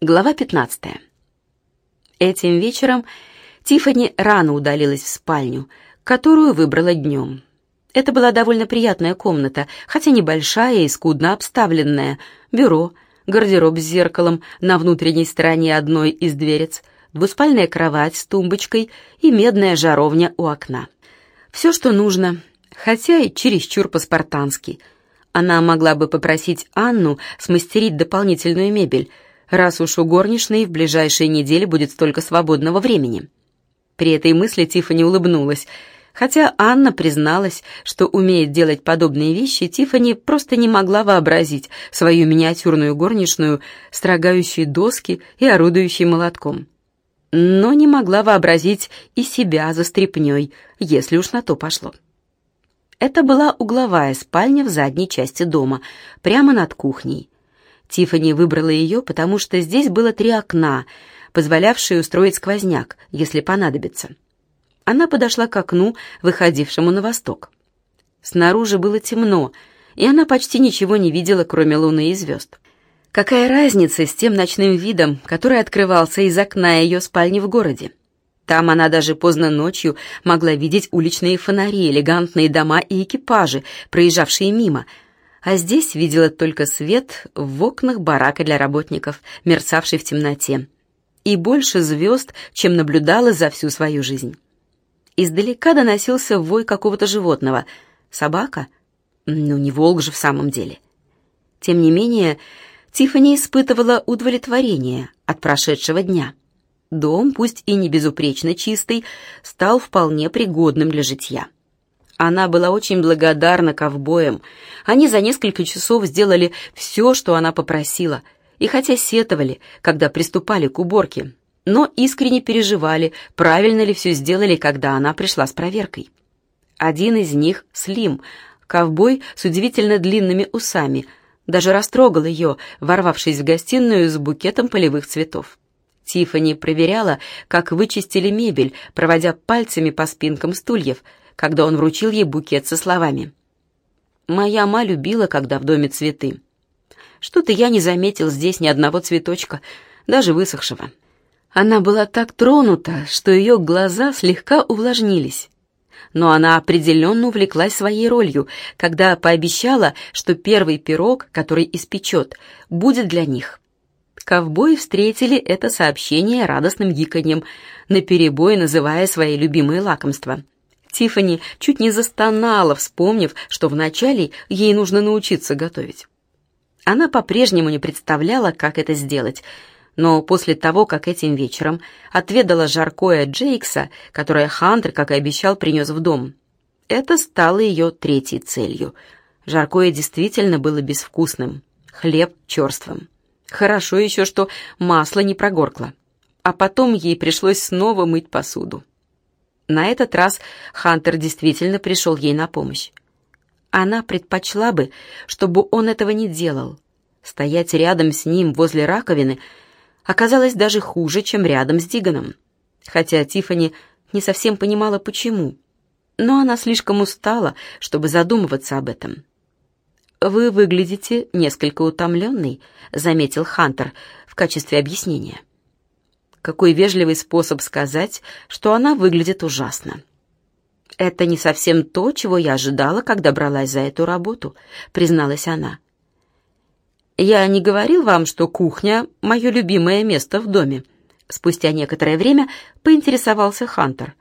Глава 15. Этим вечером Тиффани рано удалилась в спальню, которую выбрала днем. Это была довольно приятная комната, хотя небольшая и скудно обставленная. Бюро, гардероб с зеркалом на внутренней стороне одной из дверец, двуспальная кровать с тумбочкой и медная жаровня у окна. Все, что нужно, хотя и чересчур по-спартански. Она могла бы попросить Анну смастерить дополнительную мебель, раз уж у горничной в ближайшие недели будет столько свободного времени. При этой мысли Тиффани улыбнулась — Хотя Анна призналась, что умеет делать подобные вещи, Тифани просто не могла вообразить свою миниатюрную горничную, строгающую доски и орудующей молотком. Но не могла вообразить и себя за стряпнёй, если уж на то пошло. Это была угловая спальня в задней части дома, прямо над кухней. Тифани выбрала ее, потому что здесь было три окна, позволявшие устроить сквозняк, если понадобится. Она подошла к окну, выходившему на восток. Снаружи было темно, и она почти ничего не видела, кроме луны и звезд. Какая разница с тем ночным видом, который открывался из окна ее спальни в городе? Там она даже поздно ночью могла видеть уличные фонари, элегантные дома и экипажи, проезжавшие мимо, а здесь видела только свет в окнах барака для работников, мерцавший в темноте, и больше звезд, чем наблюдала за всю свою жизнь. Издалека доносился вой какого-то животного. Собака? Ну, не волк же в самом деле. Тем не менее, Тиффани испытывала удовлетворение от прошедшего дня. Дом, пусть и не безупречно чистый, стал вполне пригодным для житья. Она была очень благодарна ковбоям. Они за несколько часов сделали все, что она попросила, и хотя сетовали, когда приступали к уборке, но искренне переживали, правильно ли все сделали, когда она пришла с проверкой. Один из них, Слим, ковбой с удивительно длинными усами, даже растрогал ее, ворвавшись в гостиную с букетом полевых цветов. Тиффани проверяла, как вычистили мебель, проводя пальцами по спинкам стульев, когда он вручил ей букет со словами. «Моя ма любила, когда в доме цветы. Что-то я не заметил здесь ни одного цветочка, даже высохшего. Она была так тронута, что ее глаза слегка увлажнились. Но она определенно увлеклась своей ролью, когда пообещала, что первый пирог, который испечет, будет для них. Ковбои встретили это сообщение радостным гиканьем, наперебой называя свои любимые лакомства. Тиффани чуть не застонала, вспомнив, что вначале ей нужно научиться готовить. Она по-прежнему не представляла, как это сделать — но после того, как этим вечером отведала жаркое Джейкса, которое Хантер, как и обещал, принес в дом, это стало ее третьей целью. Жаркое действительно было безвкусным, хлеб черствым. Хорошо еще, что масло не прогоркло. А потом ей пришлось снова мыть посуду. На этот раз Хантер действительно пришел ей на помощь. Она предпочла бы, чтобы он этого не делал. Стоять рядом с ним возле раковины — оказалось даже хуже, чем рядом с Диганом. Хотя Тифани не совсем понимала, почему. Но она слишком устала, чтобы задумываться об этом. «Вы выглядите несколько утомленной», — заметил Хантер в качестве объяснения. Какой вежливый способ сказать, что она выглядит ужасно. «Это не совсем то, чего я ожидала, когда бралась за эту работу», — призналась она. «Я не говорил вам, что кухня — мое любимое место в доме?» Спустя некоторое время поинтересовался Хантер.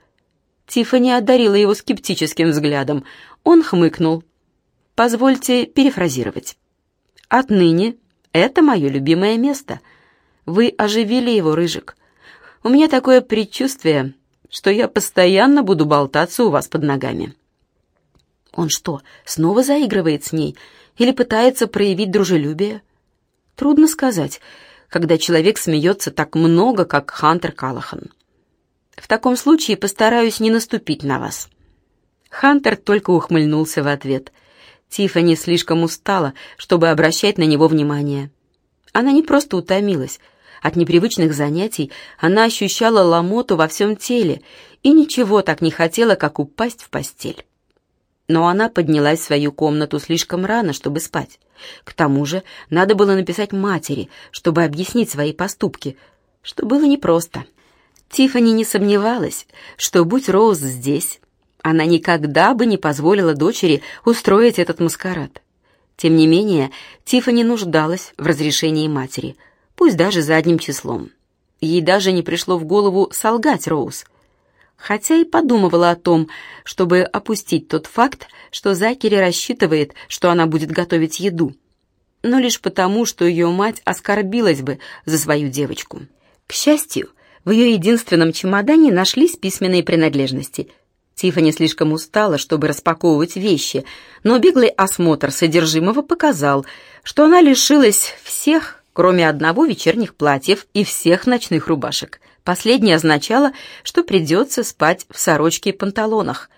Тиффани одарила его скептическим взглядом. Он хмыкнул. «Позвольте перефразировать. Отныне это мое любимое место. Вы оживили его, Рыжик. У меня такое предчувствие, что я постоянно буду болтаться у вас под ногами». Он что, снова заигрывает с ней или пытается проявить дружелюбие? Трудно сказать, когда человек смеется так много, как Хантер Калахан. В таком случае постараюсь не наступить на вас. Хантер только ухмыльнулся в ответ. Тиффани слишком устала, чтобы обращать на него внимание. Она не просто утомилась. От непривычных занятий она ощущала ломоту во всем теле и ничего так не хотела, как упасть в постель. Но она поднялась в свою комнату слишком рано, чтобы спать. К тому же надо было написать матери, чтобы объяснить свои поступки, что было непросто. Тиффани не сомневалась, что будь Роуз здесь, она никогда бы не позволила дочери устроить этот маскарад. Тем не менее, Тиффани нуждалась в разрешении матери, пусть даже задним числом. Ей даже не пришло в голову солгать Роуз, хотя и подумывала о том, чтобы опустить тот факт, что Закери рассчитывает, что она будет готовить еду, но лишь потому, что ее мать оскорбилась бы за свою девочку. К счастью, в ее единственном чемодане нашлись письменные принадлежности. Тиффани слишком устала, чтобы распаковывать вещи, но беглый осмотр содержимого показал, что она лишилась всех, кроме одного вечерних платьев и всех ночных рубашек. Последнее означало, что придется спать в сорочке и панталонах.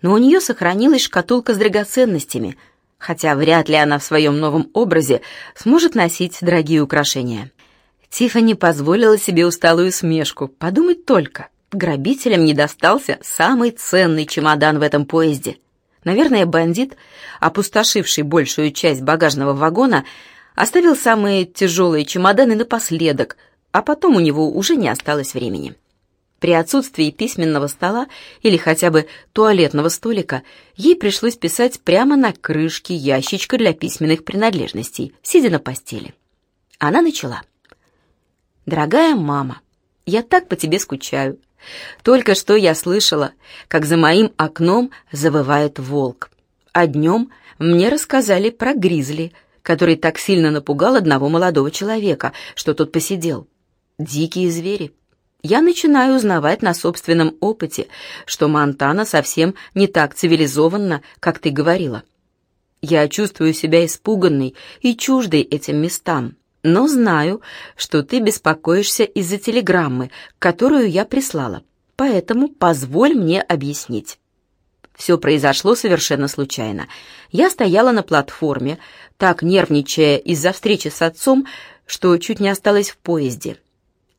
Но у нее сохранилась шкатулка с драгоценностями, хотя вряд ли она в своем новом образе сможет носить дорогие украшения. Тиффани позволила себе усталую смешку. Подумать только, грабителям не достался самый ценный чемодан в этом поезде. Наверное, бандит, опустошивший большую часть багажного вагона, оставил самые тяжелые чемоданы напоследок — а потом у него уже не осталось времени. При отсутствии письменного стола или хотя бы туалетного столика ей пришлось писать прямо на крышке ящичка для письменных принадлежностей, сидя на постели. Она начала. «Дорогая мама, я так по тебе скучаю. Только что я слышала, как за моим окном завывает волк. А днем мне рассказали про гризли, который так сильно напугал одного молодого человека, что тот посидел дикие звери. Я начинаю узнавать на собственном опыте, что Монтана совсем не так цивилизованна, как ты говорила. Я чувствую себя испуганной и чуждой этим местам, но знаю, что ты беспокоишься из-за телеграммы, которую я прислала, поэтому позволь мне объяснить. Все произошло совершенно случайно. Я стояла на платформе, так нервничая из-за встречи с отцом, что чуть не осталась в поезде.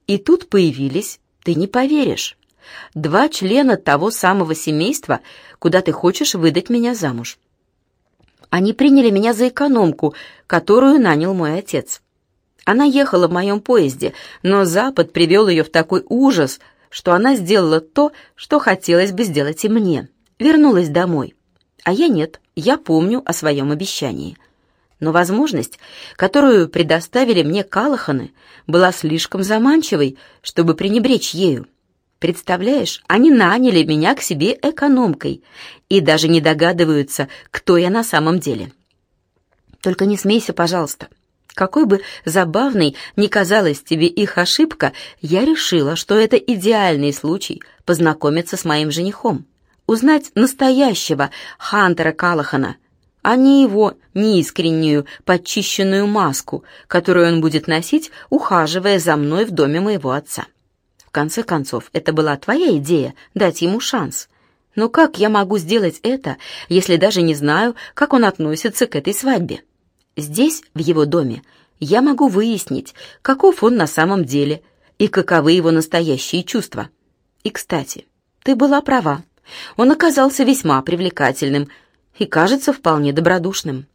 И тут появились, ты не поверишь, два члена того самого семейства, куда ты хочешь выдать меня замуж. Они приняли меня за экономку, которую нанял мой отец. Она ехала в моем поезде, но Запад привел ее в такой ужас, что она сделала то, что хотелось бы сделать и мне. Вернулась домой. А я нет, я помню о своем обещании но возможность, которую предоставили мне Калаханы, была слишком заманчивой, чтобы пренебречь ею. Представляешь, они наняли меня к себе экономкой и даже не догадываются, кто я на самом деле. Только не смейся, пожалуйста. Какой бы забавной ни казалась тебе их ошибка, я решила, что это идеальный случай познакомиться с моим женихом, узнать настоящего Хантера Калахана, а не его неискреннюю, подчищенную маску, которую он будет носить, ухаживая за мной в доме моего отца. В конце концов, это была твоя идея — дать ему шанс. Но как я могу сделать это, если даже не знаю, как он относится к этой свадьбе? Здесь, в его доме, я могу выяснить, каков он на самом деле и каковы его настоящие чувства. И, кстати, ты была права. Он оказался весьма привлекательным — и кажется вполне добродушным.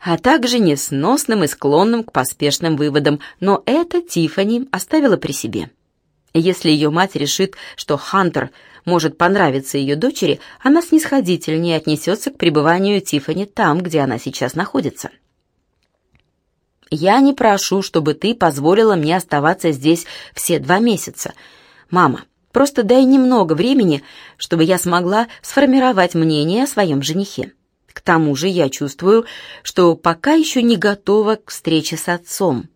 А также несносным и склонным к поспешным выводам, но это Тифани оставила при себе. Если ее мать решит, что Хантер может понравиться ее дочери, она снисходительнее отнесется к пребыванию Тифани там, где она сейчас находится. «Я не прошу, чтобы ты позволила мне оставаться здесь все два месяца. Мама, Просто дай немного времени, чтобы я смогла сформировать мнение о своем женихе. К тому же я чувствую, что пока еще не готова к встрече с отцом.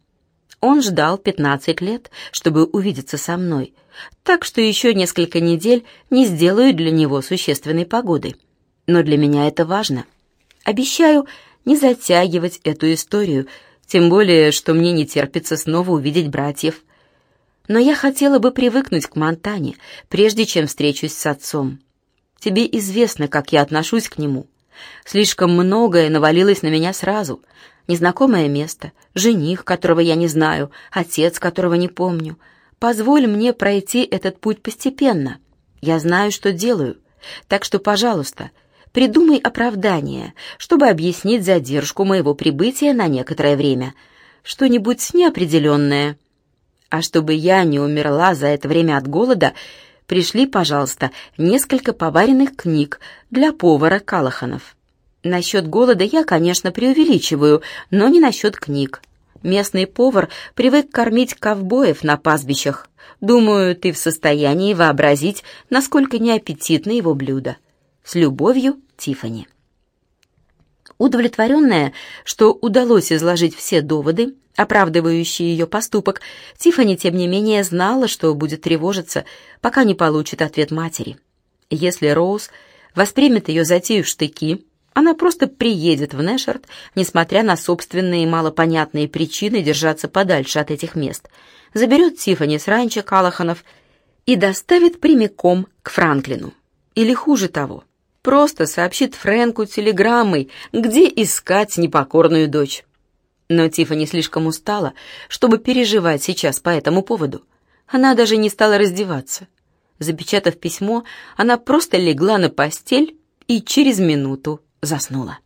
Он ждал 15 лет, чтобы увидеться со мной, так что еще несколько недель не сделаю для него существенной погоды. Но для меня это важно. Обещаю не затягивать эту историю, тем более, что мне не терпится снова увидеть братьев но я хотела бы привыкнуть к Монтане, прежде чем встречусь с отцом. Тебе известно, как я отношусь к нему. Слишком многое навалилось на меня сразу. Незнакомое место, жених, которого я не знаю, отец, которого не помню. Позволь мне пройти этот путь постепенно. Я знаю, что делаю. Так что, пожалуйста, придумай оправдание, чтобы объяснить задержку моего прибытия на некоторое время. Что-нибудь неопределенное. А чтобы я не умерла за это время от голода, пришли, пожалуйста, несколько поваренных книг для повара Калаханов. Насчет голода я, конечно, преувеличиваю, но не насчет книг. Местный повар привык кормить ковбоев на пастбищах. Думаю, ты в состоянии вообразить, насколько неаппетитно его блюдо. С любовью, Тифани. Удовлетворенная, что удалось изложить все доводы, оправдывающие ее поступок, Тифани тем не менее знала, что будет тревожиться, пока не получит ответ матери. Если Роуз воспримет ее затею в штыки, она просто приедет в Нэшерт, несмотря на собственные малопонятные причины держаться подальше от этих мест, заберет Тифани с ранчо Калаханов и доставит прямиком к Франклину. Или хуже того, просто сообщит Фрэнку телеграммой, где искать непокорную дочь. Но Тифани слишком устала, чтобы переживать сейчас по этому поводу. Она даже не стала раздеваться. Запечатав письмо, она просто легла на постель и через минуту заснула.